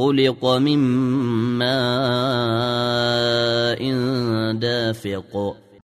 خلق من ماء دافق.